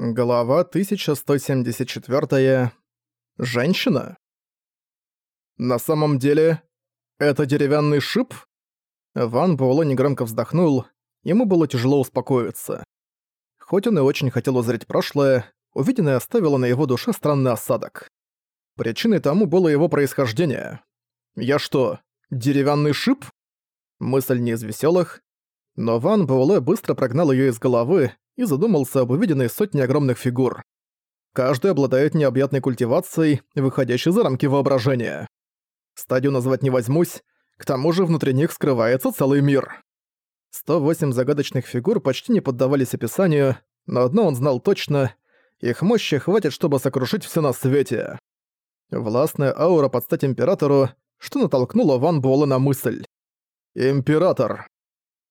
Глава 1174. Женщина? На самом деле, это деревянный шип? Ван Буэлэ негромко вздохнул, ему было тяжело успокоиться. Хоть он и очень хотел узреть прошлое, увиденное оставило на его душе странный осадок. Причиной тому было его происхождение. «Я что, деревянный шип?» Мысль не из веселых, но Ван Буэлэ быстро прогнал ее из головы и задумался об увиденной сотне огромных фигур. Каждый обладает необъятной культивацией, выходящей за рамки воображения. Стадию назвать не возьмусь, к тому же внутри них скрывается целый мир. 108 загадочных фигур почти не поддавались описанию, но одно он знал точно — их мощи хватит, чтобы сокрушить все на свете. Властная аура под стать Императору, что натолкнуло Ван Буэлэ на мысль. «Император».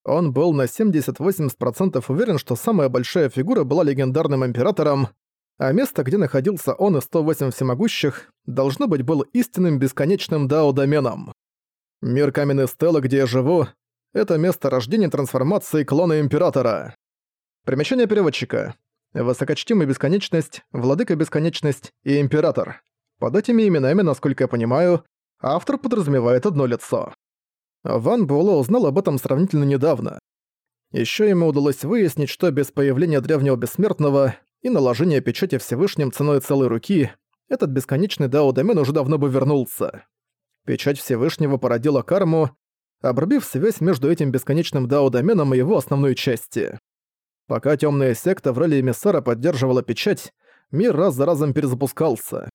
Он был на 70-80% уверен, что самая большая фигура была легендарным императором, а место, где находился он и 108 всемогущих, должно быть был истинным бесконечным дао-доменом. Мир каменной стелы, где я живу, это место рождения трансформации клона Императора. Примечание переводчика. Высокочтимый Бесконечность, Владыка Бесконечность и Император. Под этими именами, насколько я понимаю, автор подразумевает одно лицо. Ван Буэлло узнал об этом сравнительно недавно. Ещё ему удалось выяснить, что без появления Древнего Бессмертного и наложения печати Всевышним ценой целой руки, этот бесконечный дао-домен уже давно бы вернулся. Печать Всевышнего породила карму, обрубив связь между этим бесконечным дао-доменом и его основной части. Пока тёмная секта в роли эмиссара поддерживала печать, мир раз за разом перезапускался,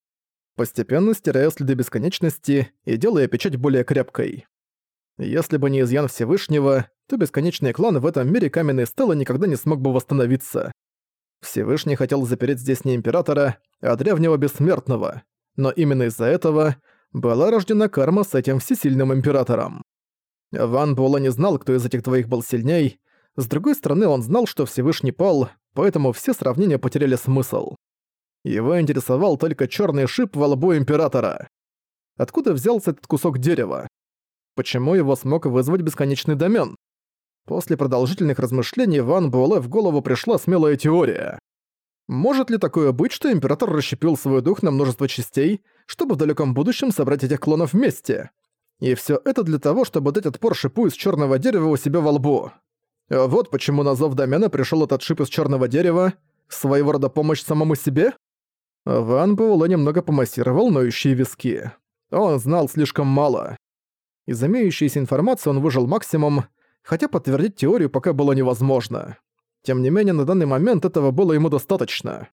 постепенно стирая следы бесконечности и делая печать более крепкой. Если бы не изъян Всевышнего, то бесконечный клан в этом мире каменной стелы никогда не смог бы восстановиться. Всевышний хотел запереть здесь не Императора, а Древнего Бессмертного. Но именно из-за этого была рождена карма с этим всесильным Императором. Ван Буэлэ не знал, кто из этих двоих был сильней. С другой стороны, он знал, что Всевышний пал, поэтому все сравнения потеряли смысл. Его интересовал только черный шип во лбу Императора. Откуда взялся этот кусок дерева? Почему его смог вызвать бесконечный домен? После продолжительных размышлений Ван Буэлэ в голову пришла смелая теория. Может ли такое быть, что Император расщепил свой дух на множество частей, чтобы в далеком будущем собрать этих клонов вместе? И все это для того, чтобы дать отпор шипу из черного дерева у себя во лбу. Вот почему на зов домена пришел этот шип из черного дерева, своего рода помощь самому себе? Ван Буэлэ немного помассировал ноющие виски. Он знал слишком мало. Из имеющейся информации он выжил максимум, хотя подтвердить теорию пока было невозможно. Тем не менее, на данный момент этого было ему достаточно.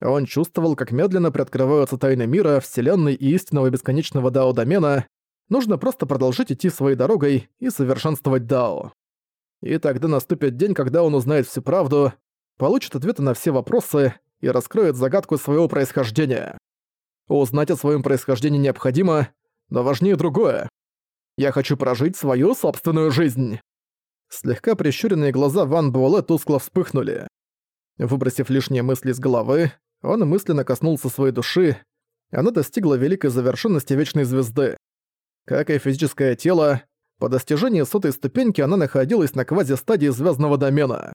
Он чувствовал, как медленно приоткрываются тайны мира, вселенной и истинного бесконечного дао-домена. Нужно просто продолжить идти своей дорогой и совершенствовать дао. И тогда наступит день, когда он узнает всю правду, получит ответы на все вопросы и раскроет загадку своего происхождения. Узнать о своем происхождении необходимо, но важнее другое. Я хочу прожить свою собственную жизнь!» Слегка прищуренные глаза Ван Буэлэ тускло вспыхнули. Выбросив лишние мысли из головы, он мысленно коснулся своей души. Она достигла великой завершенности Вечной Звезды. Как и физическое тело, по достижении сотой ступеньки она находилась на квази-стадии звездного домена.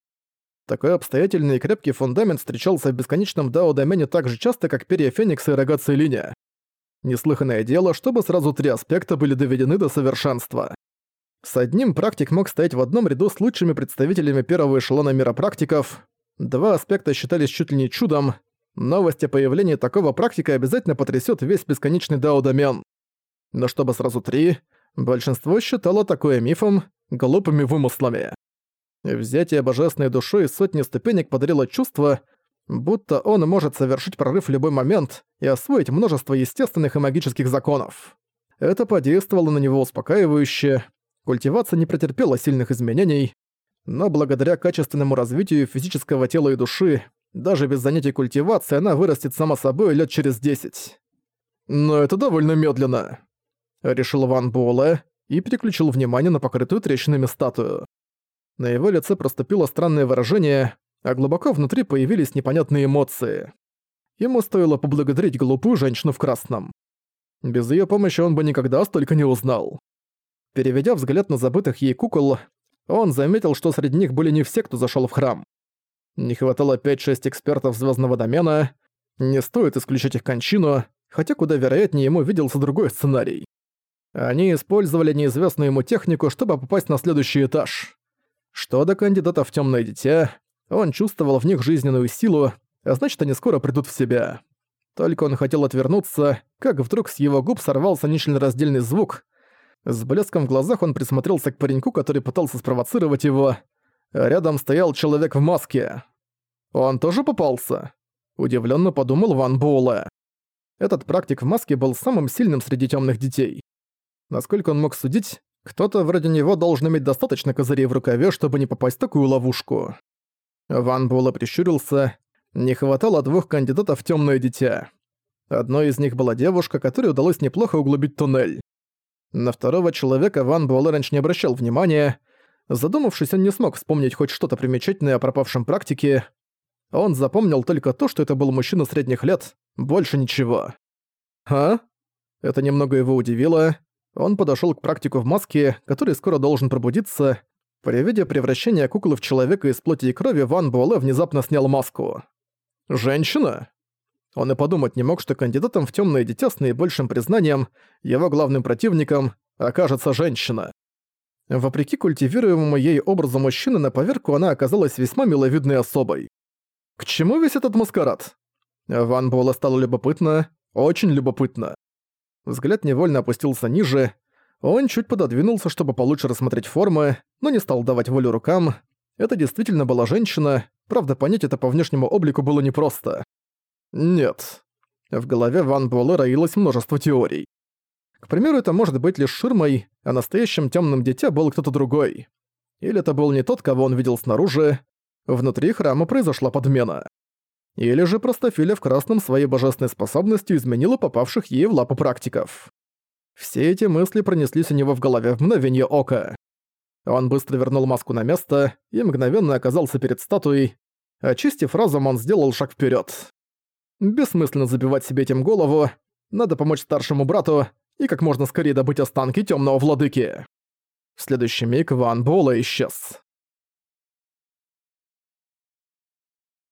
Такой обстоятельный и крепкий фундамент встречался в бесконечном дао-домене так же часто, как перья Феникса и рога Целиня. Неслыханное дело, чтобы сразу три аспекта были доведены до совершенства. С одним практик мог стоять в одном ряду с лучшими представителями первого эшелона мира практиков. Два аспекта считались чуть ли не чудом. Новость о появлении такого практика обязательно потрясет весь бесконечный дао-домен. Но чтобы сразу три, большинство считало такое мифом, глупыми вымыслами. Взятие божественной душой из сотни ступенек подарило чувство, будто он может совершить прорыв в любой момент и освоить множество естественных и магических законов. Это подействовало на него успокаивающе, культивация не претерпела сильных изменений, но благодаря качественному развитию физического тела и души, даже без занятий культивацией она вырастет сама собой лет через десять. Но это довольно медленно, решил Ван Буэлэ и переключил внимание на покрытую трещинами статую. На его лице проступило странное выражение, а глубоко внутри появились непонятные эмоции. Ему стоило поблагодарить глупую женщину в красном. Без её помощи он бы никогда столько не узнал. Переведя взгляд на забытых ей кукол, он заметил, что среди них были не все, кто зашёл в храм. Не хватало 5-6 экспертов звездного домена. Не стоит исключать их кончину, хотя куда вероятнее ему виделся другой сценарий. Они использовали неизвестную ему технику, чтобы попасть на следующий этаж. Что до кандидатов в тёмное дитя, он чувствовал в них жизненную силу, а значит, они скоро придут в себя. Только он хотел отвернуться, как вдруг с его губ сорвался нечленораздельный звук. С блеском в глазах он присмотрелся к пареньку, который пытался спровоцировать его. Рядом стоял человек в маске. Он тоже попался? Удивленно подумал Ван Буэлэ. Этот практик в маске был самым сильным среди темных детей. Насколько он мог судить, кто-то вроде него должен иметь достаточно козырей в рукаве, чтобы не попасть в такую ловушку. Ван Буэлэ прищурился. Не хватало двух кандидатов в темное дитя. Одной из них была девушка, которой удалось неплохо углубить туннель. На второго человека Ван Буэлэ раньше не обращал внимания. Задумавшись, он не смог вспомнить хоть что-то примечательное о пропавшем практике. Он запомнил только то, что это был мужчина средних лет, больше ничего. «А?» Это немного его удивило. Он подошёл к практику в маске, который скоро должен пробудиться. При виде превращения куклы в человека из плоти и крови Ван Буэлэ внезапно снял маску. «Женщина?» Он и подумать не мог, что кандидатом в тёмное дитя с наибольшим признанием, его главным противником, окажется женщина. Вопреки культивируемому ей образу мужчины, на поверку она оказалась весьма миловидной особой. К чему весь этот маскарад? Ван Буэлла стало любопытно, очень любопытно. Взгляд невольно опустился ниже, он чуть пододвинулся, чтобы получше рассмотреть формы, но не стал давать волю рукам. Это действительно была женщина, правда понять это по внешнему облику было непросто. Нет. В голове Ван Буэлэ роилось множество теорий. К примеру, это может быть лишь ширмой, а настоящим темным дитя был кто-то другой. Или это был не тот, кого он видел снаружи. Внутри храма произошла подмена. Или же простофиля в красном своей божественной способностью изменила попавших ей в лапу практиков. Все эти мысли пронеслись у него в голове в мгновение ока. Он быстро вернул маску на место и мгновенно оказался перед статуей. Очистив разум, он сделал шаг вперед. Бессмысленно забивать себе этим голову, надо помочь старшему брату и как можно скорее добыть останки темного владыки. В следующий миг Ван Буэлэ исчез.